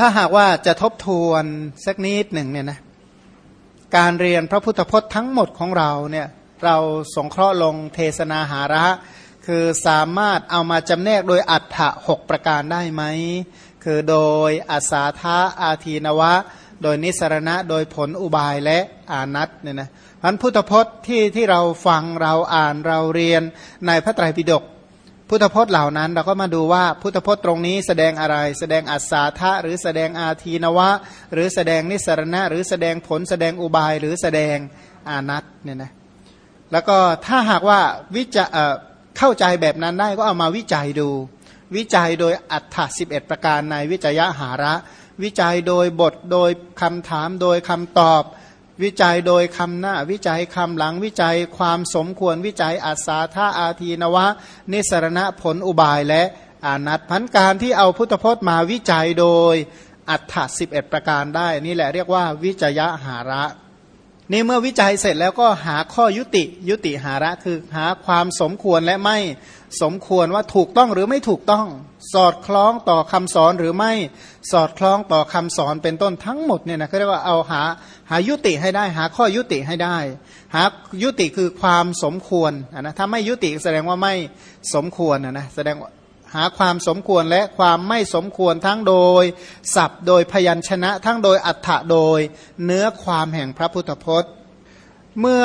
ถ้าหากว่าจะทบทวนสักนิดหนึ่งเนี่ยนะการเรียนพระพุทธพจน์ทั้งหมดของเราเนี่ยเราสงเคราะห์ลงเทศนาหาระ คือสามารถเอามาจำแนกโดยอัฏฐะหกประการได้ไหม คือโดยอาสาทะอาทีนวะ โดยนิสรณะโดยผลอุบายและอานัตเนี่ยนะพันพุทธพจน์ที่ที่เราฟังเราอ่านเราเรียนในพระไตรปิฎก พุทธพจน์เหล่านั้น เราก็มาดูว่าพุทธพจน์ตรงนี้แสดงอะไร แสดงอัศาธะหรือแสดงอาทีนวะ หรือแสดงนิสรณะ หรือแสดงผลแสดงอุบายหรือแสดงอานัตเนี่ยนะแล้วก็ถ้าหากว่าวิจะเข้าใจแบบนั้นได้ก็เอามาวิจัยดู วิจัยโดยอัฏฐสิบเอ็ดประการในวิจัยหาระ วิจัยโดยบทโดยคำถามโดยคำตอบ วิจัยโดยคำหน้า วิจัยคำหลังวิจัยความสมควรวิจัยอัศาธาอาทีนวะ นิสรณะผลอุบายและอานัตพันการที่เอาพุทธพจน์มาวิจัยโดยอัฏฐสิบเอ็ดประการได้ นี่แหละเรียกว่าวิจยะหาระ นี่เมื่อวิจัยเสร็จแล้วก็หาข้อยุติยุติหาระคือหาความสมควรและไม่สมควรว่าถูกต้องหรือไม่ถูกต้อง สอดคล้องต่อคำสอนหรือไม่สอดคล้องต่อคำสอนเป็นต้นทั้งหมดเนี่ยนะเขาเรียกว่าเอาหาหายุติให้ได้ หาข้อยุติให้ได้ หายุติคือความสมควรนะถ้าไม่ยุติแสดงว่าไม่สมควรนะแสดงว่า หาความสมควรและความไม่สมควรทั้งโดยศัพท์โดยพยัญชนะ ทั้งโดยอัฏฐะโดยเนื้อความแห่งพระพุทธพจน์ เมื่อ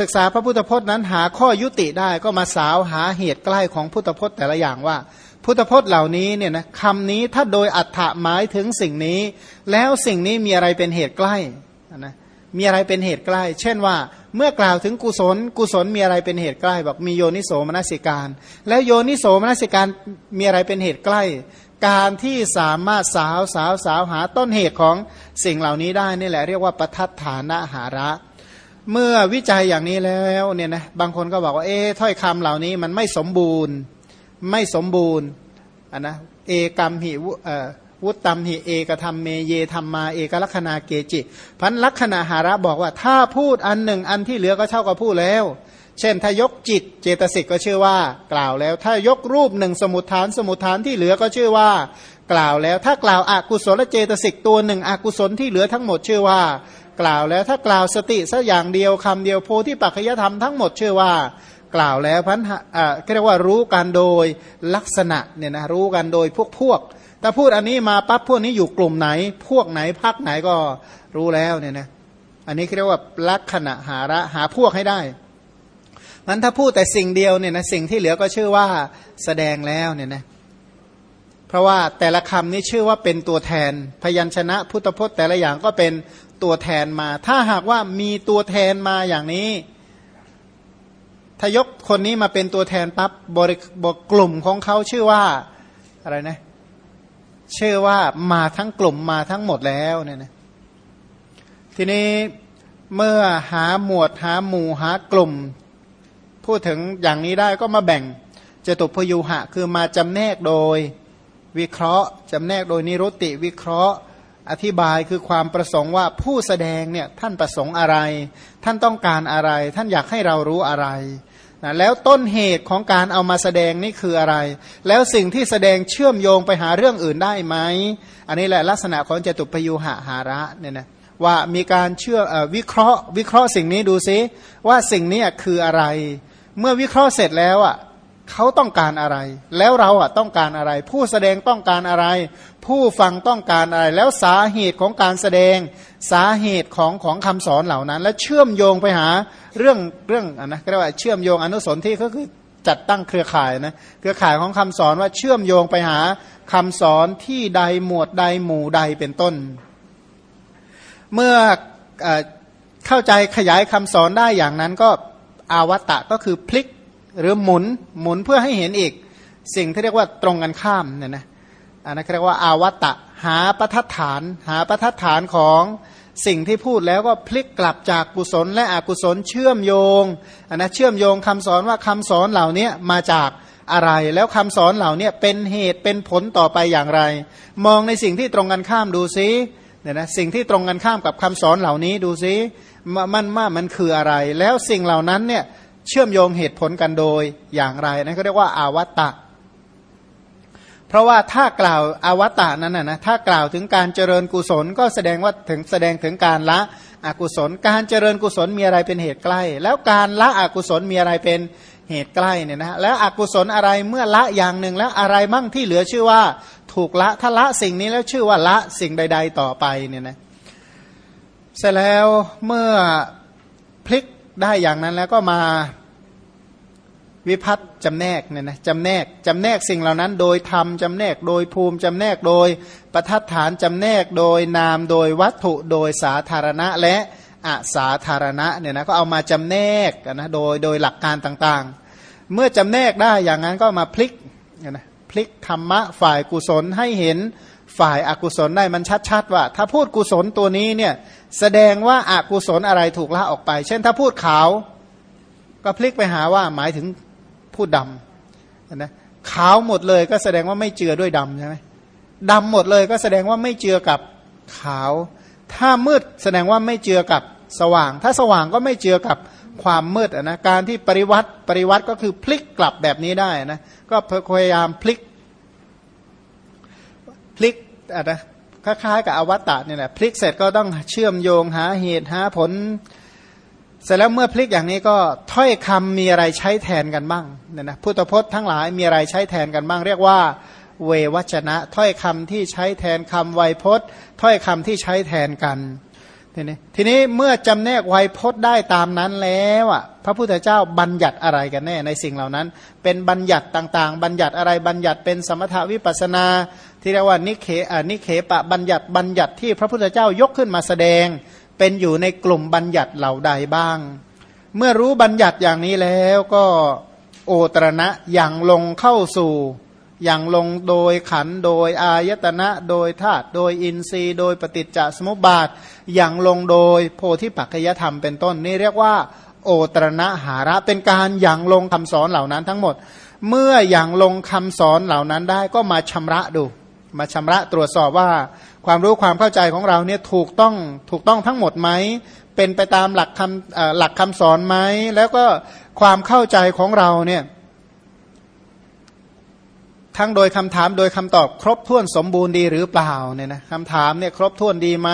ศึกษาพระพุทธพจน์นั้นหาข้อยุติได้ก็มาสาวหาเหตุใกล้ของพุทธพจน์แต่ละอย่างว่า พุทธพจน์เหล่านี้เนี่ยนะคำนี้ถ้าโดยอัฏฐะหมายถึงสิ่งนี้ แล้วสิ่งนี้มีอะไรเป็นเหตุใกล้นะ มีอะไรเป็นเหตุใกล้ เช่นว่าเมื่อกล่าวถึงกุศล กุศลมีอะไรเป็นเหตุใกล้บอกมีโยนิโสมนสิการ แล้วโยนิโสมนสิการมีอะไรเป็นเหตุใกล้ การที่สามารถสาวสาวสาวหาต้นเหตุของสิ่งเหล่านี้ได้นี่แหละเรียกว่าประทัดฐานะหาระ เมื่อวิจัยอย่างนี้แล้วเนี่ยนะบางคนก็บอกว่าเอ๊ถ้อยคำเหล่านี้มันไม่สมบูรณ์ ไม่สมบูรณ์อะนะเอกรรมหิวุ วุตตัมหิเอกธรรมเมเยธรรมมาเอกลักษณาเกจิ พันลักษณะหาระบอกว่าถ้าพูดอันหนึ่งอันที่เหลือก็เท่ากับพูดแล้ว เช่นถ้ายกจิตเจตสิกก็ชื่อว่ากล่าวแล้ว ถ้ายกรูปหนึ่งสมุทฐานสมุทฐานที่เหลือก็ชื่อว่า กล่าวแล้ว ถ้ากล่าวอกุศลเจตสิกตัวหนึ่งอกุศลที่เหลือทั้งหมดชื่อว่า กล่าวแล้วถ้ากล่าวสติสักอย่างเดียวคำเดียวโพธิปัจจยธรรมทั้งหมดเชื่อว่ากล่าวแล้วพันอ่าเรียกว่ารู้กันโดยลักษณะเนี่ยนะรู้กันโดยพวกพวก ถ้าพูดอันนี้มาปั๊บพวกนี้อยู่กลุ่มไหน พวกไหนพักไหนก็รู้แล้วเนี่ยนะอันนี้เรียกว่าลักษณะหาระหาพวกให้ได้มันถ้าพูดแต่สิ่งเดียวเนี่ยนะสิ่งที่เหลือก็ชื่อว่าแสดงแล้วเนี่ยนะเพราะว่าแต่ละคำนี้ชื่อว่าเป็นตัวแทน พยัญชนะพุทธพจน์แต่ละอย่างก็เป็นตัวแทนมา ถ้าหากว่ามีตัวแทนมาอย่างนี้ ถ้ายกคนนี้มาเป็นตัวแทนปั๊บบริบกลุ่มของเขาชื่อว่าอะไรนะ ชื่อว่ามาทั้งกลุ่มมาทั้งหมดแล้วเนี่ยนะทีนี้เมื่อหาหมวดหาหมู่หากลุ่ม พูดถึงอย่างนี้ได้ก็มาแบ่งจตุพยุหะ คือมาจำแนกโดยวิเคราะห์จำแนกโดยนิรุติวิเคราะห์ อธิบายคือความประสงค์ว่าผู้แสดงเนี่ยท่านประสงค์อะไร ท่านต้องการอะไร ท่านอยากให้เรารู้อะไร นะแล้วต้นเหตุของการเอามาแสดงนี่คืออะไร แล้วสิ่งที่แสดงเชื่อมโยงไปหาเรื่องอื่นได้ไหม อันนี้แหละลักษณะของจตุปยุหะหาระเนี่ยนะว่ามีการเชื่ออวิเคราะห์ วิเคราะห์สิ่งนี้ดูซิว่าสิ่งนี้คืออะไร เมื่อวิเคราะห์เสร็จแล้วอะ เขาต้องการอะไร แล้วเราอะต้องการอะไร ผู้แสดงต้องการอะไร ผู้ฟังต้องการอะไร แล้วสาเหตุของการแสดง สาเหตุของของคำสอนเหล่านั้น และเชื่อมโยงไปหาเรื่องเรื่องนะเรียกว่าเชื่อมโยงอนุสนที่ก็คือจัดตั้งเครือข่ายนะเครือข่ายของคำสอนว่าเชื่อมโยงไปหาคำสอนที่ใดหมวดใดหมู่ใดเป็นต้น เมื่อเข้าใจขยายคำสอนได้อย่างนั้นก็อาวัตตะก็คือพลิก หรือหมุนหมุนเพื่อให้เห็นอีก สิ่งที่เรียกว่าตรงกันข้ามเนี่ยนะอันนั้นเรียกว่าอาวัตตะหาประทัดฐาน หาประทัดฐานของสิ่งที่พูดแล้วก็พลิกกลับจากกุศลและอกุศลเชื่อมโยงอันนะเชื่อมโยงคำสอนว่าคำสอนเหล่านี้มาจากอะไร แล้วคำสอนเหล่านี้เป็นเหตุเป็นผลต่อไปอย่างไร มองในสิ่งที่ตรงกันข้ามดูซิเนี่ยนะสิ่งที่ตรงกันข้ามกับคำสอนเหล่านี้ดูซิมันว่ามันคืออะไร แล้วสิ่งเหล่านั้นเนี่ย เชื่อมโยงเหตุผลกันโดยอย่างไรนั่นก็เรียกว่า อาวัตตะพราะว่าถ้ากล่าวอวตารนั้นนะนะถ้ากล่าวถึงการเจริญกุศล ก็แสดงว่าถึงแสดงถึงการละอกุศล การเจริญกุศลมีอะไรเป็นเหตุใกล้ แล้วการละอกุศลมีอะไรเป็นเหตุใกล้เนี่ยนะแล้วอกุศลอะไรเมื่อละอย่างหนึ่งแล้วอะไรมั่งที่เหลือชื่อว่า ถูกละถ้าละสิ่งนี้แล้วชื่อว่าละสิ่งใด ๆ ต่อไปเนี่ยนะเสร็จแล้วเมื่อพลิก ได้อย่างนั้นแล้วก็มาวิพัฒน์จำแนกเนี่ยนะจำแนกจำแนกสิ่งเหล่านั้น โดยธรรมจำแนก โดยภูมิจำแนกโดยประทัดฐานจำแนกโดยนามโดยวัตถุโดยสาธารณะและอาสาธารณะเนี่ยนะก็เอามาจำแนกนะโดยโดยหลักการต่างๆ เมื่อจำแนกได้อย่างนั้นก็มาพลิกนะพลิกธรรมะฝ่ายกุศลให้เห็น ฝ่ายอากุศลได้มันชัดๆว่า ถ้าพูดกุศลตัวนี้เนี่ยแสดงว่าอากุศลอะไรถูกละออกไป เช่นถ้าพูดขาว ก็พลิกไปหาว่าหมายถึงพูดดำนะขาวหมดเลยก็แสดงว่าไม่เจือด้วยดำใช่ไหมดำหมดเลยก็แสดงว่าไม่เจือกับขาว ถ้ามืดแสดงว่าไม่เจือกับสว่าง ถ้าสว่างก็ไม่เจือกับความมืดนะการที่ปริวัติปริวัติก็คือพลิกกลับแบบนี้ได้นะก็พยายามพลิก พลิกอะนะคล้ายๆกับอวตารเนี่ยแหละพลิกเสร็จก็ต้องเชื่อมโยงหาเหตุหาผล เสร็จแล้วเมื่อพลิกอย่างนี้ก็ถ้อยคำมีอะไรใช้แทนกันบ้างเนี่ยนะพุทธพจน์ทั้งหลายมีอะไรใช้แทนกันบ้าง เรียกว่า เววัจนะ ถ้อยคำที่ใช้แทนคำไวยพจน์ ถ้อยคำที่ใช้แทนกันทีนี้ทีนี้เมื่อจำแนกไวยพจน์ได้ตามนั้นแล้วอะพระพุทธเจ้าบัญญัติอะไรกันแน่ในสิ่งเหล่านั้น เป็นบัญญัติต่างๆ บัญญัติอะไรบัญญัติเป็นสมถะวิปัสสนา ที่เรียกว่านิกเขนิกเขปะบัญญัติบัญญัติที่พระพุทธเจ้ายกขึ้นมาแสดง เป็นอยู่ในกลุ่มบัญญัติเหล่าใดบ้าง เมื่อรู้บัญญัติอย่างนี้แล้วก็โอตรณะหยั่งลงเข้าสู่ หยั่งลงโดยขันธ์โดยอายตนะ โดยธาตุโดยอินทรีย์ โดยปฏิจจสมุปบาท หยั่งลงโดยโพธิปักขิยธรรมเป็นต้นนี่เรียกว่า โอตรณะหาระเป็นการอย่างลงคำสอนเหล่านั้นทั้งหมด เมื่ออย่างลงคำสอนเหล่านั้นได้ก็มาชำระดู มาชำระตรวจสอบว่า ความรู้ความเข้าใจของเราเนี่ยถูกต้องถูกต้องทั้งหมดไหมเป็นไปตามหลักคำหลักคำสอนไหมแล้วก็ความเข้าใจของเราเนี่ยทั้งโดยคำถามโดยคำตอบครบถ้วนสมบูรณ์ดีหรือเปล่าเนี่ยนะคำถามเนี่ยครบถ้วนดีไหม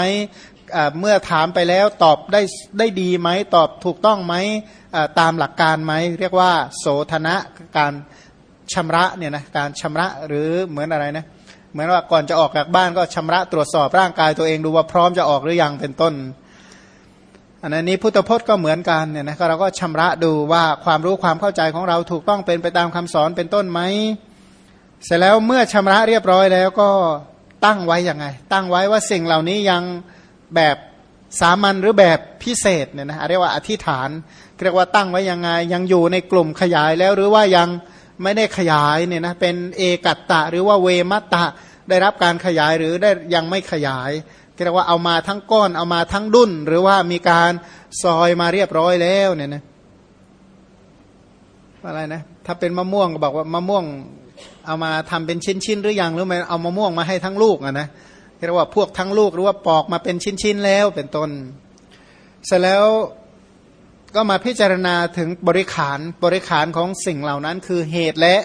เมื่อถามไปแล้วตอบได้ได้ดีไหมตอบถูกต้องไหมตามหลักการไหมเรียกว่า โสธนะการชำระเนี่ยนะการชำระหรือเหมือนอะไรนะ เหมือนว่าก่อนจะออกจากบ้านก็ชำระตรวจสอบร่างกายตัวเองดูว่าพร้อมจะออกหรือยังเป็นต้น อันนี้พุทธพจน์ก็เหมือนกันเนี่ยนะเราก็ชำระดูว่าความรู้ความเข้าใจของเราถูกต้องเป็นไปตามคำสอนเป็นต้นไหมเสร็จแล้วเมื่อชำระเรียบร้อยแล้วก็ตั้งไว้ยังไง ตั้งไว้ว่าสิ่งเหล่านี้ยังแบบสามัญหรือแบบพิเศษเนี่ยนะเรียกว่าอธิษฐาน เรียกว่าตั้งไว้ยังไงยังอยู่ในกลุ่มขยายแล้วหรือว่ายัง ไม่ได้ขยายเนี่ยนะเป็นเอกัตตะ หรือว่าเวมัตตะได้รับการขยายหรือได้ยังไม่ขยายเรียกว่าเอามาทั้งก้อนเอามาทั้งดุนหรือว่ามีการซอยมาเรียบร้อยแล้วเนี่ยนะอะไรนะถ้าเป็นมะม่วงก็บอกว่ามะม่วงเอามาทำเป็นชิ้นๆหรือยังหรือไม่เอามะม่วงมาให้ทั้งลูกอะนะเรียกว่าพวกทั้งลูกหรือว่าปอกมาเป็นชิ้นๆแล้วเป็นต้นเสร็จแล้ว ก็มาพิจารณาถึงบริขารบริขารของสิ่งเหล่านั้น คือเหตุและ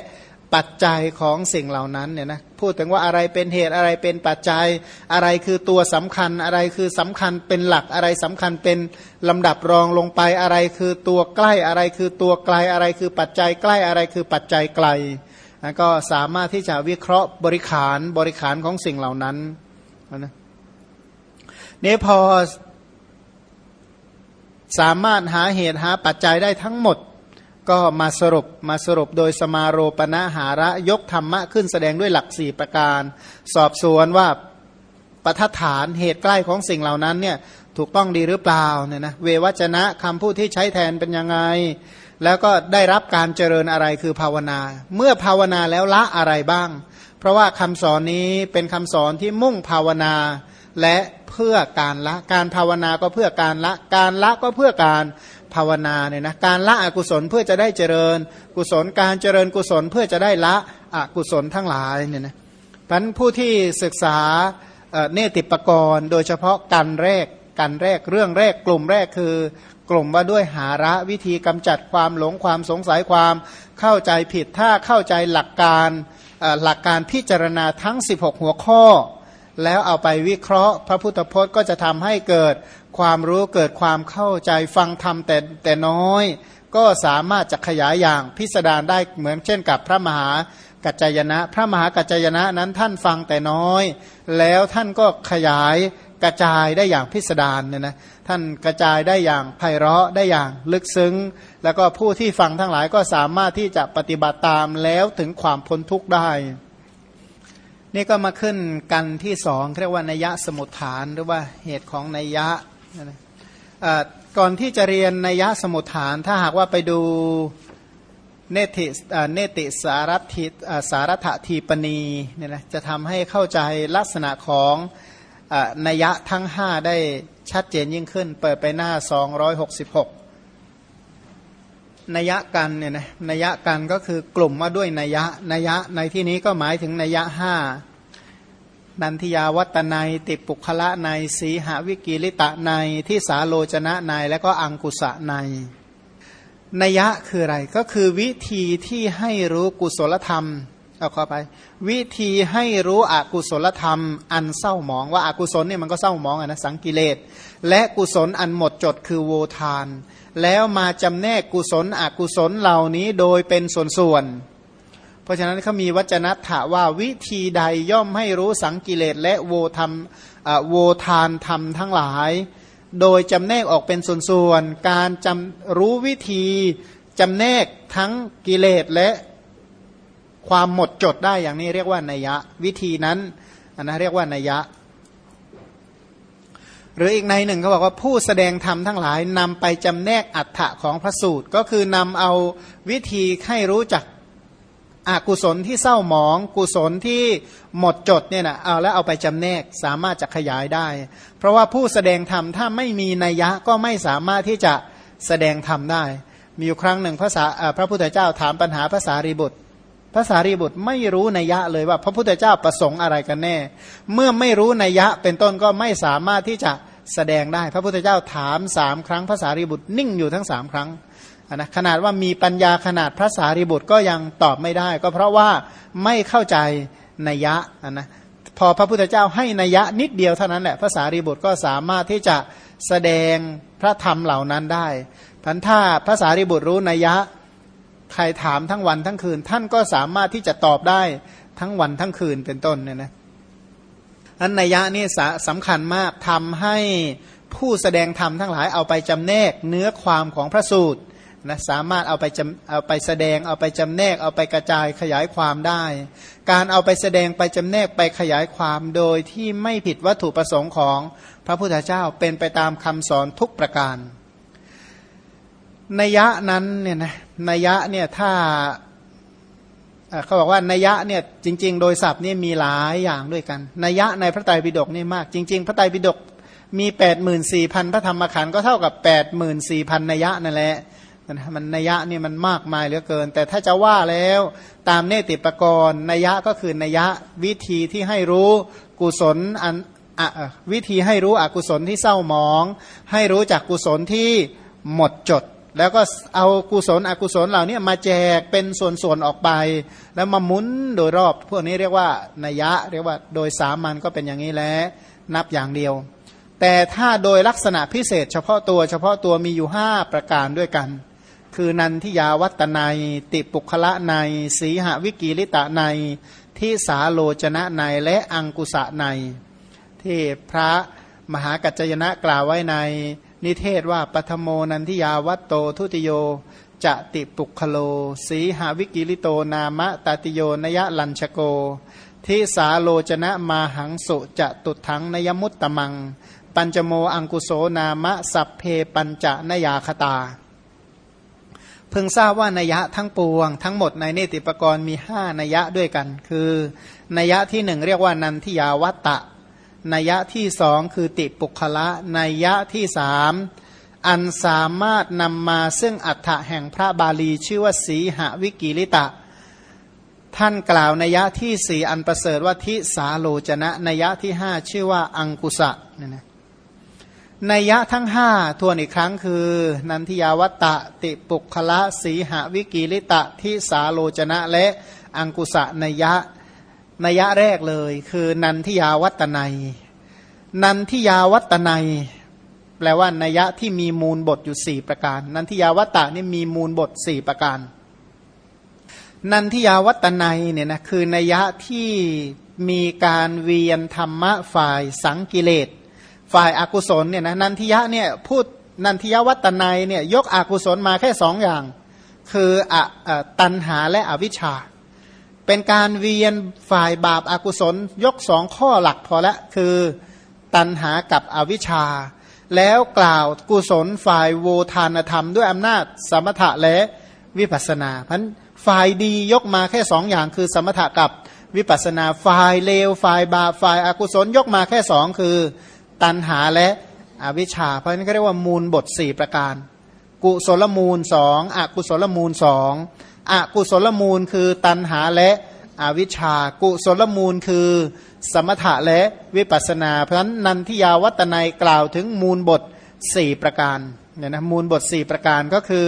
ปัจจัยของสิ่งเหล่านั้นเนี่ยนะพูดถึงว่าอะไรเป็นเหตุอะไรเป็นปัจจัย อะไรคือตัวสำคัญอะไรคือสำคัญเป็นหลักอะไรสำคัญเป็นลำดับรองลงไปอะไรคือตัวใกล้อะไรคือตัวไกลอะไรคือปัจจัยใกล้อะไรคือปัจจัยไกลก็สามารถที่จะวิเคราะห์บริขารบริขารของสิ่งเหล่านั้นนะนี่พอ สามารถหาเหตุหาปัจจัยได้ทั้งหมด ก็มาสรุปมาสรุปโดยสมาโรปณะหาระยกธรรมะขึ้นแสดงด้วยหลักสี่ประการ สอบสวนว่าประทัฐานเหตุใกล้ของสิ่งเหล่านั้นเนี่ยถูกต้องดีหรือเปล่าเนี่ยนะเววัจนะคำพูดที่ใช้แทนเป็นยังไง แล้วก็ได้รับการเจริญอะไรคือภาวนา เมื่อภาวนาแล้วละอะไรบ้าง เพราะว่าคำสอนนี้เป็นคำสอนที่มุ่งภาวนาและ เพื่อการละ การภาวนาก็เพื่อการละ การละก็เพื่อการภาวนาเนี่ยนะการละอกุศลเพื่อจะได้เจริญ กุศลการเจริญกุศลเพื่อจะได้ละอกุศลทั้งหลายเนี่ยนะพันผู้ที่ศึกษาเนติปกรณ์โดยเฉพาะการแรกการแรกเรื่องแรกกลุ่มแรกคือกลุ่มว่าด้วยหาระวิธีกำจัดความหลงความสงสัยความเข้าใจผิดถ้าเข้าใจหลักการหลักการพิจารณาทั้ง 16 หัวข้อ แล้วเอาไปวิเคราะห์ พระพุทธพจน์ก็จะทำให้เกิดความรู้เกิดความเข้าใจฟังธรรมแต่แต่น้อย ก็สามารถจะขยายอย่างพิสดารได้เหมือนเช่นกับพระมหากัจจยนะ พระมหากัจจยนะนั้นท่านฟังแต่น้อย แล้วท่านก็ขยายกระจายได้อย่างพิสดารเนี่ยนะท่านกระจายได้อย่างไพเราะได้อย่างลึกซึ้ง แล้วก็ผู้ที่ฟังทั้งหลายก็สามารถที่จะปฏิบัติตามแล้วถึงความพ้นทุกข์ได้ นี่ก็มาขึ้นกันที่สองเรียกว่านัยยะสมุทฐานหรือว่าเหตุของนัยยะก่อนที่จะเรียนนัยยะสมุทฐานถ้าหากว่าไปดูเนติเนติสารัติสารถทีปณีเนี่ยนะจะทำให้เข้าใจลักษณะของนัยยะทั้งห้าได้ชัดเจนยิ่งขึ้น เปิดไปหน้า 266 นัยยะกันเนี่ยนะนัยยะกันก็คือกลุ่มมาด้วยนัยยะนัยยะในที่นี้ก็หมายถึงนัยยะห้านันทิยาวัตนายติปุคละในสีหวิกิลิตะในที่สาโลจนะในและก็อังกุสะในนัยยะคืออะไรก็คือวิธีที่ให้รู้กุศลธรรม เอาเข้าไป วิธีให้รู้อกุศลธรรม อันเศร้าหมองว่าอากุศลเนี่ยมันก็เศร้าหมองอะนะสังกิเลส และกุศลอันหมดจดคือโวทาน แล้วมาจำแนกกุศลอกุศลเหล่านี้โดยเป็นส่วนๆเพราะฉะนั้นเขามีวจนะถาว่าวิธีใดย่อมให้รู้สังกิเลส และโวธรรมโวทานธรรมทั้งหลาย โดยจำแนกออกเป็นส่วนๆการจำรู้วิธีจำแนกทั้งกิเลสและ ความหมดจดได้อย่างนี้เรียกว่านัยยะ วิธีนั้นอันนั้นเรียกว่านัยยะ หรืออีกในหนึ่งเขาบอกว่าผู้แสดงธรรมทั้งหลายนำไปจำแนกอัฏฐะของพระสูตร ก็คือนำเอาวิธีให้รู้จักอกุศลที่เศร้าหมอง กุศลที่หมดจดเนี่ยนะเอาแล้วเอาไปจำแนกสามารถจะขยายได้ เพราะว่าผู้แสดงธรรมถ้าไม่มีนัยยะก็ไม่สามารถที่จะแสดงธรรมได้ มีอยู่ครั้งหนึ่งพระพระพุทธเจ้าถามปัญหาภาษารีบุตร พระสารีบุตรไม่รู้นัยยะเลยว่า พระพุทธเจ้าประสงค์อะไรกันแน่ เมื่อไม่รู้นัยยะเป็นต้นก็ไม่สามารถที่จะแสดงได้ พระพุทธเจ้าถามสามครั้งพระสารีบุตรนิ่งอยู่ทั้งสามครั้งนะขนาดว่ามีปัญญาขนาดพระสารีบุตรก็ยังตอบไม่ได้ ก็เพราะว่าไม่เข้าใจนัยยะนะพอพระพุทธเจ้าให้นัยยะนิดเดียวเท่านั้นแหละพระสารีบุตรก็สามารถที่จะแสดงพระธรรมเหล่านั้นได้พันถ้าพระสารีบุตรรู้นัยยะ ใครถามทั้งวันทั้งคืน ท่านก็สามารถที่จะตอบได้ทั้งวันทั้งคืนเป็นต้นเนี่ยนะอันนัยยะนี่สำคัญมากทำให้ผู้แสดงธรรมทั้งหลายเอาไปจำแนกเนื้อความของพระสูตรนะสามารถเอาไปจำเอาไปแสดงเอาไปจำแนก เอาไปกระจายขยายความได้ การเอาไปแสดงไปจำแนกไปขยายความโดยที่ไม่ผิดวัตถุประสงค์ของพระพุทธเจ้าเป็นไปตามคำสอนทุกประการ นัยยะนั้นเนี่ยนะนัยยะเนี่ยถ้าเขาบอกว่านัยยะเนี่ยจริง ๆ โดยศัพท์นี่มีหลายอย่างด้วยกันนัยยะในพระไตรปิฎกนี่มาก จริง ๆ พระไตรปิฎกมีแปดหมื่นสี่พันพระธรรมขันธ์ก็เท่ากับแปดหมื่นสี่พันนัยยะนั่นแหละมันนัยยะนี่มันมากมายเหลือเกิน แต่ถ้าจะว่าแล้วตามเนติปกรณ์นัยยะก็คือนัยยะวิธีที่ให้รู้กุศลอันวิธีให้รู้อกุศลที่เศร้าหมอง ให้รู้จากกุศลที่หมดจด แล้วก็เอากุศลอกุศลเหล่านี้มาแจกเป็นส่วนๆออกไป แล้วมาหมุนโดยรอบ พวกนี้เรียกว่านัยะเรียกว่าโดยสามัญก็เป็นอย่างนี้แล้วนับอย่างเดียว แต่ถ้าโดยลักษณะพิเศษ เฉพาะตัวเฉพาะตัวมีอยู่ห้าประการด้วยกัน คือนันทิยาวัฏฏนัยติปุกขละนัย สีหวิกกีฬิตะนัย ทิสาโลจนะนัย และอังกุสะนัย ที่พระมหากัจจายนะกล่าวไว้ใน นิเทศว่าปฐโมนันทิยาวัฏโฏ ทุติโยจะติปุกขโล สีหวิกกีฬิโตนามะตติโยนยลัญชโกทิสาโลจนะมาหังสุจะตุถังนยมุตตมัง ปัญจโมอังกุโสนามะสัพเพปัญจะนยาคตา เพิ่งทราบว่านยะทั้งปวง ทั้งหมดในเนติปกรณ์มีห้านยะด้วยกัน คือนยะที่หนึ่งเรียกว่านันทิยาวัตตะ นัยยะที่สองคือติปุคละนัยยะที่สามอันสามารถนำมาซึ่งอัฏฐะแห่งพระบาลีชื่อว่าสีหวิกิลิตะ ท่านกล่าวนัยยะที่สี่อันประเสริฐว่าทิสาโลจนะนัยยะที่ห้าชื่อว่าอังกุสะเนี่ยนะนัยยะทั้งห้าทวนอีกครั้งคือ นันทิยาวัตตะติปุคละสีหวิกิลิตะทิสาโลจนะและอังกุสะนัยะ นัยะแรกเลย คือนันทิยาวัตนัย นันทิยาวัตนัย แปลว่านัยะที่มีมูลบทอยู่สี่ประการ นันทิยาวัตตะนี่มีมูลบทสี่ประการ นันทิยาวัตนัยเนี่ยนะคือนัยะที่มีการเวียนธรรมะฝ่ายสังกิเลสฝ่ายอากุศลเนี่ยนะนันทิยะเนี่ยพูดนันทิยวัตนัยเนี่ยยกอกุศลมาแค่สองอย่าง คืออตันหาและอวิชชา เป็นการเวียนฝ่ายบาปอากุศลยกสองข้อหลักพอละ คือตันหากับอวิชชา แล้วกล่าวกุศลฝ่ายโวทานธรรมด้วยอำนาจสมถะและวิปัสนาพันฝ่ายดียกมาแค่สองอย่างคือสมถะกับวิปัสนาฝ่ายเลวฝ่ายบาปฝ่ายอากุศลยกมาแค่สองคือ ตันหาและอวิชชา เพราะนั้นก็เรียกว่ามูลบทสี่ประการ กุศลมูลสองอกุศลมูลสอง อกุศลมูลคือตันหาและอวิชชา กุศลมูลคือ สมถะและวิปัสนา เพราะฉะนั้นนันทิยาวัตนัยกล่าวถึงมูลบทสี่ประการเนี่ยนะมูลบทสี่ประการก็คือ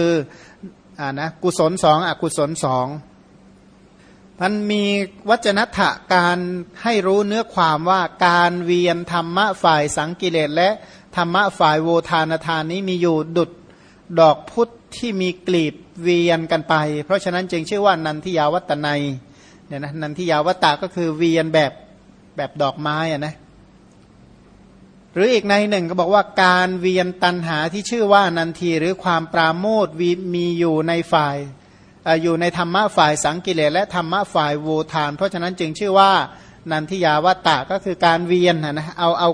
อ่านะกุศลสองอกุศลสองมันมีวจนัตการให้รู้เนื้อความว่าการเวียนธรรมะฝ่ายสังกิเลสและธรรมะฝ่ายโวทานทานนี้มีอยู่ดุดดอกพุทธ ที่มีกลีบเวียนกันไป เพราะฉะนั้นจึงชื่อว่านันทิยาวัตนัยเนี่ยนะนันทิยาวัตตาก็คือเวียนแบบแบบดอกไม้อะนะหรืออีกในหนึ่งก็บอกว่าการเวียนตันหาที่ชื่อว่านันทีหรือความปราโมทมีอยู่ในฝ่ายอยู่ในธรรมะฝ่ายสังกิเลสและธรรมะฝ่ายโวทาน เพราะฉะนั้นจึงชื่อว่านันทิยาวัตตะก็คือการเวียนนะเอาเอา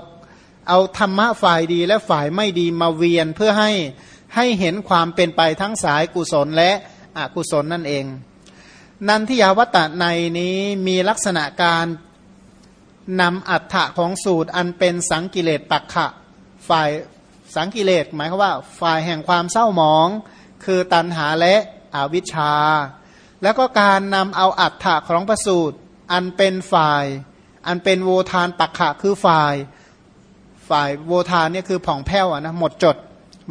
เอาธรรมะฝ่ายดีและฝ่ายไม่ดีมาเวียนเพื่อให้ ให้เห็นความเป็นไปทั้งสายกุศลและอกุศลนั่นเอง นันทิยาวัตตะในนี้มีลักษณะการนำอัฏฐะของสูตรอันเป็นสังกิเลสปักขะฝ่ายสังกิเลสหมายความว่าฝ่ายแห่งความเศร้าหมอง คือตันหาและอวิชชา แล้วก็การนำเอาอัฏฐะของประสูตรอันเป็นฝ่าย อันเป็นโวทานปักขะคือฝ่าย ฝ่ายโวทานเนี่ยคือผ่องแผ้วนะหมดจด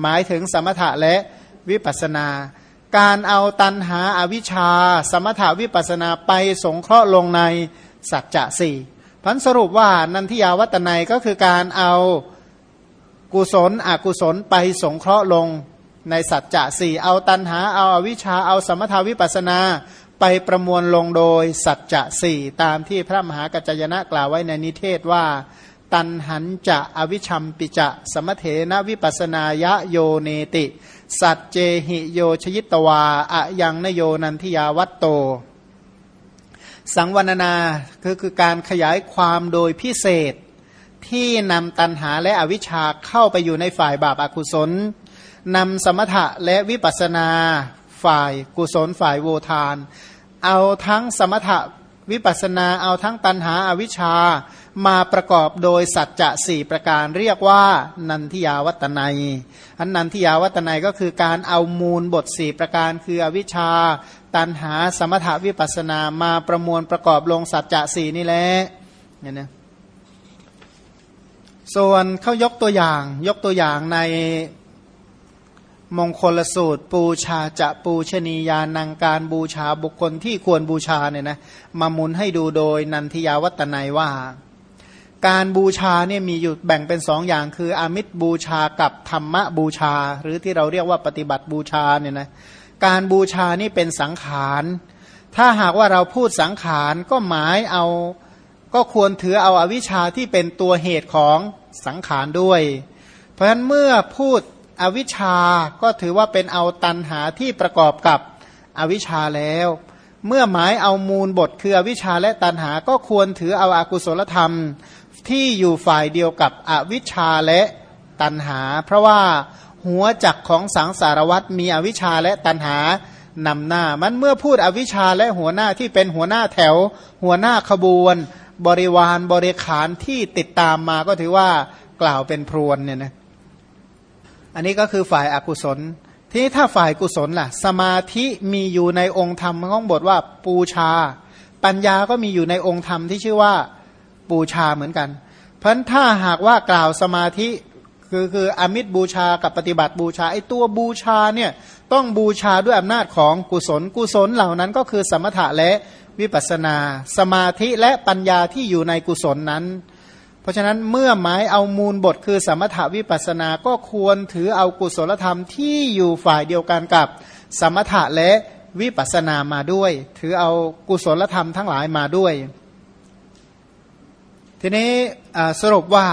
หมายถึงสมถะและวิปัสนา การเอาตันหาอาวิชชา สมถาวิปัสนาไปสงเคราะห์ลงในสัจจะสี่พันสรุปว่านันทิยาวัตนัยก็คือการเอากุศลอกุศลไปสงเคราะห์ลงในสัจจะสี่เอาตันหาเอาอาวิชชาเอาสมถาวิปัสนาไปประมวลลงโดยสัจจะสี่ตามที่พระมหากัจจยนะกล่าวไว้ในนิเทศว่า ตันหันจะอวิชัมปิจะสมเถนะวิปัสนายะโยเนติ สัจเจหิโยชยิตวาอะยังนโยนันทิยาวัตโต สังวรนาคือคือการขยายความโดยพิเศษที่นำตันหาและอวิชชาเข้าไปอยู่ในฝ่ายบาปอากุศลนำสมถะและวิปัสนาฝ่ายกุศลฝ่ายโวทาน เอาทั้งสมถะวิปัสนาเอาทั้งตันหาอาวิชชา มาประกอบโดยสัจจะสี่ประการเรียกว่านันทิยาวัตนัยอันนันทิยาวัตนัยก็คือการเอามูลบทสี่ประการคืออวิชชา ตันหาสมถะวิปัสนามาประมวลประกอบลงสัจจะสี่นี่แหละเนี่ยนะส่วนเขายกตัวอย่างยกตัวอย่างในมงคลสูตร ปูชาจะปูชนียานังการบูชาบุคคลที่ควรบูชาเนี่ยนะมามุนให้ดูโดยนันทิยาวัตนัยว่า การบูชาเนี่ยมีอยู่แบ่งเป็นสองอย่าง คือ อามิตรบูชากับธรรมบูชา หรือที่เราเรียกว่าปฏิบัติบูชาเนี่ยนะการบูชานี่เป็นสังขาร ถ้าหากว่าเราพูดสังขารก็หมายเอาก็ควรถือเอาอาวิชชาที่เป็นตัวเหตุของสังขารด้วย เพราะฉะนั้นเมื่อพูดอวิชชาก็ถือว่าเป็นเอาตันหาที่ประกอบกับอวิชชาแล้ว เมื่อหมายเอามูลบทคืออวิชชาและตันหาก็ควรถือเอาอากุศลธรรม ที่อยู่ฝ่ายเดียวกับอวิชชาและตันหา เพราะว่าหัวจักของสังสารวัตมีอวิชชาและตันหานำหน้า มันเมื่อพูดอวิชชาและหัวหน้าที่เป็นหัวหน้าแถว หัวหน้าขบวน บริวารบริขารที่ติดตามมาก็ถือว่ากล่าวเป็นพรวนเนี่ยนะอันนี้ก็คือฝ่ายอากุศล ทีนี้ถ้าฝ่ายกุศลล่ะ สมาธิมีอยู่ในองค์ธรรมของบทว่าปูชา ปัญญาก็มีอยู่ในองค์ธรรมที่ชื่อว่า ปูชาเหมือนกัน เพราะถ้าหากว่ากล่าวสมาธิคือคืออมิตรบูชากับปฏิบัติบูชาไอตัวบูชาเนี่ยต้องบูชาด้วยอำนาจของกุศลกุศลเหล่านั้นก็คือสมถะและวิปัสนา สมาธิและปัญญาที่อยู่ในกุศลนั้น เพราะฉะนั้นเมื่อหมายเอามูลบทคือสมถาวิปัสนาก็ควรถือเอากุศลธรรมที่อยู่ฝ่ายเดียวกันกับสมถะและวิปัสนามาด้วย ถือเอากุศลธรรมทั้งหลายมาด้วย ทีนี้สรุปว่า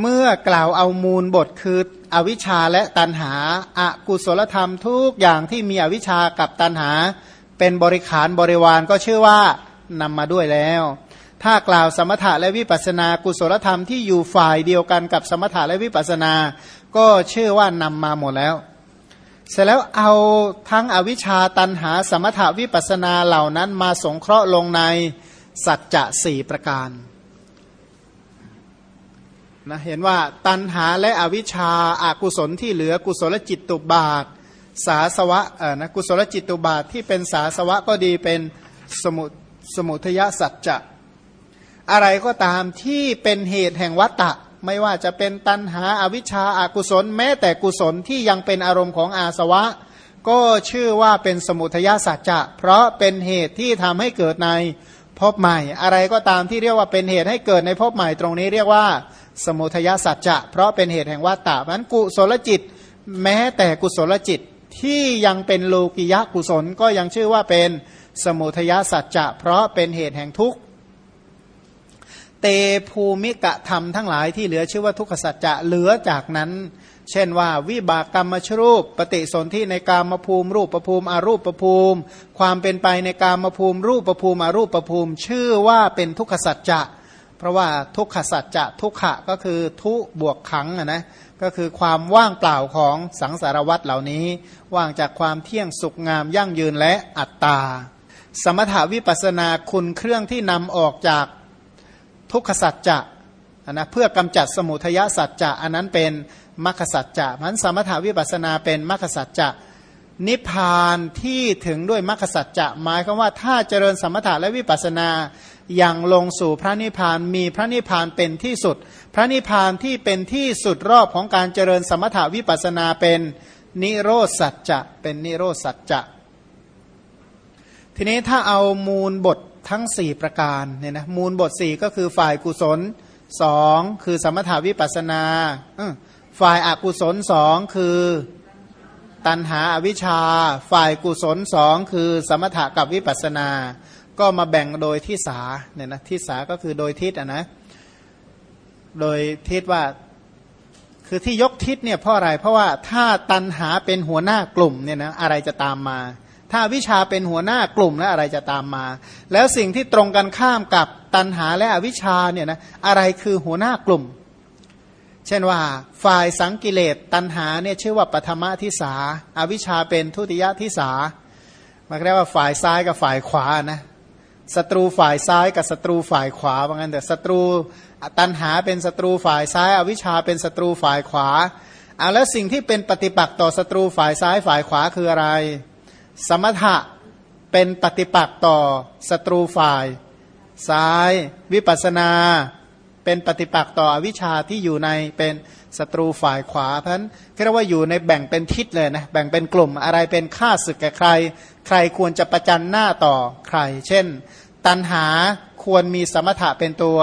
เมื่อกล่าวเอามูลบทคืออวิชชาและตันหาอากุศลธรรมทุกอย่างที่มีอวิชชากับตันหา เป็นบริขารบริวารก็ชื่อว่านำมาด้วยแล้ว ถ้ากล่าวสมถะและวิปัสนากุศลธรรมที่อยู่ฝ่ายเดียวกันกับสมถะและวิปัสนา ก็ชื่อว่านำมาหมดแล้ว เสร็จแล้วเอาทั้งอวิชชาตันหาสมถะวิปัสนาเหล่านั้นมาสงเคราะห์ลงใน สัจจะสี่ประการนะเห็นว่าตันหาและอวิชชาอากุศลที่เหลือกุศลจิตตุบาท สาสวะเออนะกุศลจิตตุบาทที่เป็นสาสวะก็ดีเป็นสมุสมุทยสัจจะอะไรก็ตามที่เป็นเหตุแห่งวัตตะ ไม่ว่าจะเป็นตันหาอาวิชชาอากุศล แม้แต่กุศลที่ยังเป็นอารมณ์ของอาสวะ ก็ชื่อว่าเป็นสมุทยสัจจะ เพราะเป็นเหตุที่ทำให้เกิดใน พบใหม่ อะไรก็ตามที่เรียกว่าเป็นเหตุให้เกิดในพบใหม่ตรงนี้เรียกว่า สมุทยสัจจะ เพราะเป็นเหตุแห่งวัตตะมันกุศลจิต แม้แต่กุศลจิตที่ยังเป็นโลกิยะกุศลก็ยังชื่อว่าเป็นสมุทยสัจจะ เพราะเป็นเหตุแห่งทุกข์ เตภูมิกะธรรมทั้งหลายที่เหลือชื่อว่าทุกขสัจจะเหลือจากนั้น เช่นว่าวิบากกรรมชรูป ปฏิสนธิในกามภูมิ รูปประภูมิอารูปประภูมิ ความเป็นไปในกามภูมิ รูปประภูมิอารูปประภูมิ ชื่อว่าเป็นทุกขสัจจะเพราะว่าทุกขสัจจะทุกขะก็คือทุบวกขังนะก็คือความว่างเปล่าของสังสารวัตรเหล่านี้ ว่างจากความเที่ยงสุขงามยั่งยืนและอัตตา สมถาวิปัสนาคุณเครื่องที่นำออกจาก ทุกขสัจจะนะเพื่อกำจัดสมุทยสัจจะอันนั้นเป็นมรรคสัจจะมันสมถาวิปัสนาเป็นมรรคสัจจะนิพพานที่ถึงด้วยมรรคสัจจะหมายความว่าถ้าเจริญสมถะและวิปัสนาอย่างลงสู่พระนิพพานมีพระนิพพานเป็นที่สุด พระนิพพานที่เป็นที่สุดรอบของการเจริญสมถาวิปัสนาเป็นนิโรธสัจจะเป็นนิโรธสัจจะทีนี้ถ้าเอามูลบท ทั้ง 4 ประการเนี่ยนะมูลบท 4 ก็คือฝ่ายกุศลสองคือสมถาวิปัสนาฝ่ายอากุศลสองคือตันหาอวิชชา ฝ่ายกุศลสองคือสมถะกับวิปัสนา ก็มาแบ่งโดยทิศาเนี่ยนะทิศาก็คือโดยทิศอะนะโดยทิศว่าคือที่ยกทิศเนี่ยเพราะอะไร เพราะว่าถ้าตันหาเป็นหัวหน้ากลุ่มเนี่ยนะอะไรจะตามมา ถ้าวิชาเป็นหัวหน้ากลุ่มแล้วอะไรจะตามมา แล้วสิ่งที่ตรงกันข้ามกับตันหาและอวิชาเนี่ยนะอะไรคือหัวหน้ากลุ่ม เช่นว่าฝ่ายสังกิเลตตันหาเนี่ยชื่อว่าปฐมทิสาอาวิชาเป็นทุติยทิสามันเรียกว่าฝ่ายซ้ายกับฝ่ายขวานะศัตรูฝ่ายซ้ายกับศัตรูฝ่ายขวาว่างั้นแต่ศัตรูตันหาเป็นศัตรูฝ่ายซ้าย อวิชชาเป็นศัตรูฝ่ายขวาเอาแล้วสิ่งที่เป็นปฏิปักษ์ต่อศัตรูฝ่ายซ้ายฝ่ายขวาคืออะไร สมถะเป็นปฏิปักษ์ต่อศัตรูฝ่าย ซ้าย วิปัสนา เป็นปฏิปักษ์ต่ออวิชชาที่อยู่ในเป็นศัตรูฝ่ายขวาเพราะฉะนั้นเรียกว่าอยู่ในแบ่งเป็นทิศเลยนะแบ่งเป็นกลุ่มอะไรเป็นข้าศึกแก่ใคร ใครควรจะประจันหน้าต่อใคร เช่น ตันหาควรมีสมถะเป็นตัว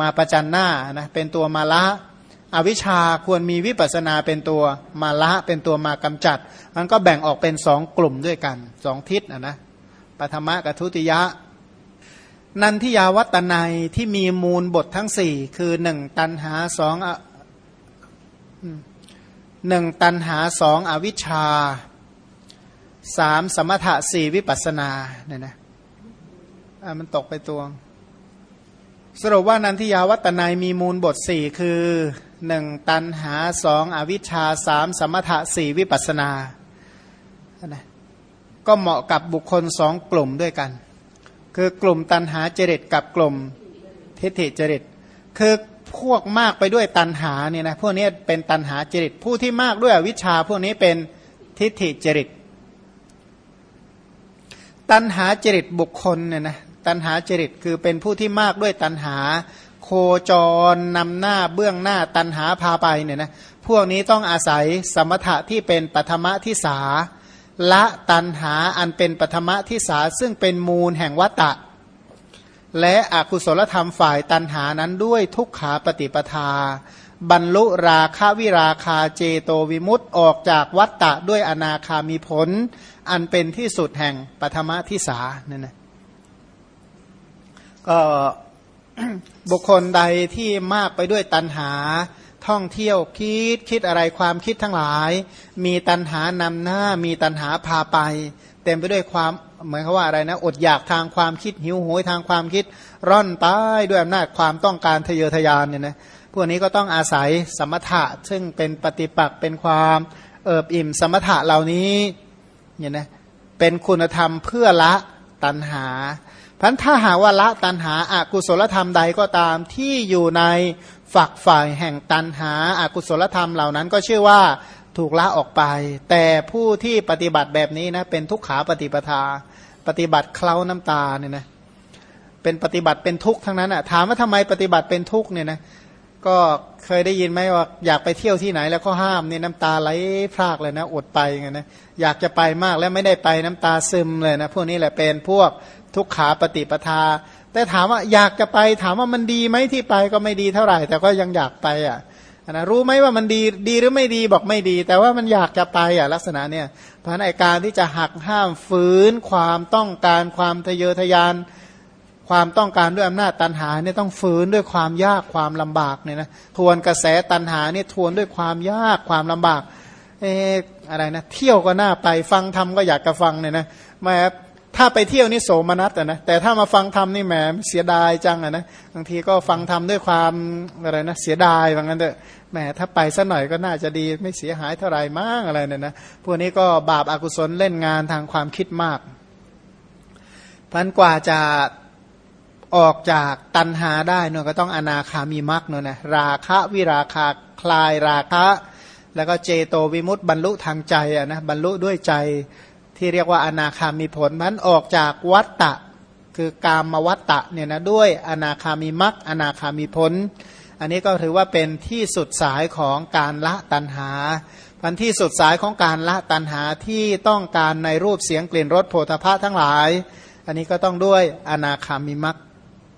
มาประจันหน้านะเป็นตัวมาละ อวิชชาควรมีวิปัสนาเป็นตัวมาละเป็นตัวมากำจัด มันก็แบ่งออกเป็นสองกลุ่มด้วยกันสองทิศนะนะปฐมะกับทุติยะ นันทิยาวัตนัยที่มีมูลบททั้งสี่คือหนึ่งตันหาสองหนึ่งตันหาสองอวิชชาสามสมถะสี่วิปัสนาเนี่ยนะมันตกไปตัวสรุปว่านันทิยาวัตนายมีมูลบทสี่คือ หนึ่งตันหาสองอวิชชาสามสมถะสี่วิปัสนานะก็เหมาะกับบุคคลสองกลุ่มด้วยกัน คือกลุ่มตันหาเจริตกับกลุ่มทิฏฐิเจริต คือพวกมากไปด้วยตันหาเนี่ยนะพวกนี้เป็นตันหาเจริต ผู้ที่มากด้วยอวิชชาพวกนี้เป็นทิฏฐิเจริต ตันหาจริตบุคคลเนี่ยนะตันหาจริตคือเป็นผู้ที่มากด้วยตันหา คจรนำหน้าเบื้องหน้าตันหาพาไปเนี่ยนะพวกนี้ต้องอาศัยสมถะที่เป็นปฐมะทิสาละตันหาอันเป็นปฐมทิสาซึ่งเป็นมูลแห่งวัตตะ และอกุศลธรรมฝ่ายตันหานั้นด้วยทุกขาปฏิปทา บรรลุราคาวิราคาเจโตวิมุตต์ออกจากวัตตะด้วยอนาคามีผล อันเป็นที่สุดแห่งปฐมทิสาเนี่ยนะก็ บุคคลใดที่มากไปด้วยตันหา ท่องเที่ยวคิดคิดอะไรความคิดทั้งหลาย มีตันหานำหน้ามีตันหาพาไป เต็มไปด้วยความเหมือนเขาว่าอะไรนะอดอยากทางความคิดหิวโหยทางความคิด ร่อนไปด้วยอำนาจความต้องการทะเยอทะยานเนี่ยนะพวกนี้ก็ต้องอาศัยสมถะซึ่งเป็นปฏิปักษ์เป็นความเอิบอิ่มสมถะเหล่านี้เนี่ยนะเป็นคุณธรรมเพื่อละตันหา พันถ้าหาว่าละตันหาอากุศลธรรมใดก็ตามที่อยู่ในฝักฝ่ายแห่งตันหาอากุศลธรรมเหล่านั้นก็ชื่อว่าถูกละออกไป แต่ผู้ที่ปฏิบัติแบบนี้นะเป็นทุกขาปฏิปทา ปฏิบัติเคล้าน้ำตาเนี่ยนะเป็นปฏิบัติเป็นทุกข์ทั้งนั้นอะถามว่าทำไมปฏิบัติเป็นทุกข์เนี่ยนะ ก็เคยได้ยินไหมว่าอยากไปเที่ยวที่ไหนแล้วก็ห้ามเนี่ยน้ำตาไหลพรากเลยนะอดไปไงนะอยากจะไปมากแล้วไม่ได้ไปน้ำตาซึมเลยนะพวกนี้แหละเป็นพวกทุกขาปฏิปทา แต่ถามว่าอยากจะไปถามว่ามันดีไหมที่ไปก็ไม่ดีเท่าไหร่ แต่ก็ยังอยากไปอะนะรู้ไหมว่ามันดีดีหรือไม่ดีบอกไม่ดี แต่ว่ามันอยากจะไปอะลักษณะเนี่ยเพราะในการที่จะหักห้ามฝืนความต้องการความทะเยอทะยาน ความต้องการด้วยอำนาจตันหาเนี่ยต้องฝืนด้วยความยากความลำบากเนี่ยนะทวนกระแสตันหาเนี่ยทวนด้วยความยากความลำบากเอออะไรนะเที่ยวก็น่าไปฟังทำก็อยากจะฟังเนี่ยนะแม้ถ้าไปเที่ยวนี่โสมนัสอะนะแต่ถ้ามาฟังธรรมนี่แหมเสียดายจังอะนะบางทีก็ฟังธรรมด้วยความอะไรนะเสียดายว่างั้นเถอะแหมถ้าไปสัหน่อยก็น่าจะดีไม่เสียหายเท่าไหร่มากอะไรเนี่ยนะพวกนี้ก็บาปอากุศลเล่นงานทางความคิดมากพันกว่าจะ ออกจากตันหาได้เนก็ต้องอนาคามีมรรคเนนะราคะวิราคาคลายราคะ แล้วก็เจโตวิมุตต์บรรลุทางใจอะนะบรรลุด้วยใจที่เรียกว่าอนาคามีผลนั้นออกจากวัตตะ คือกามมวัตตะเนี่ยนะด้วยอนาคามีมักอนาคามีผล อันนี้ก็ถือว่าเป็นที่สุดสายของการละตันหาพันที่สุดสายของการละตันหาที่ต้องการในรูปเสียงกลิ่นรสโผฏฐะทั้งหลาย อันนี้ก็ต้องด้วยอนาคามีมัก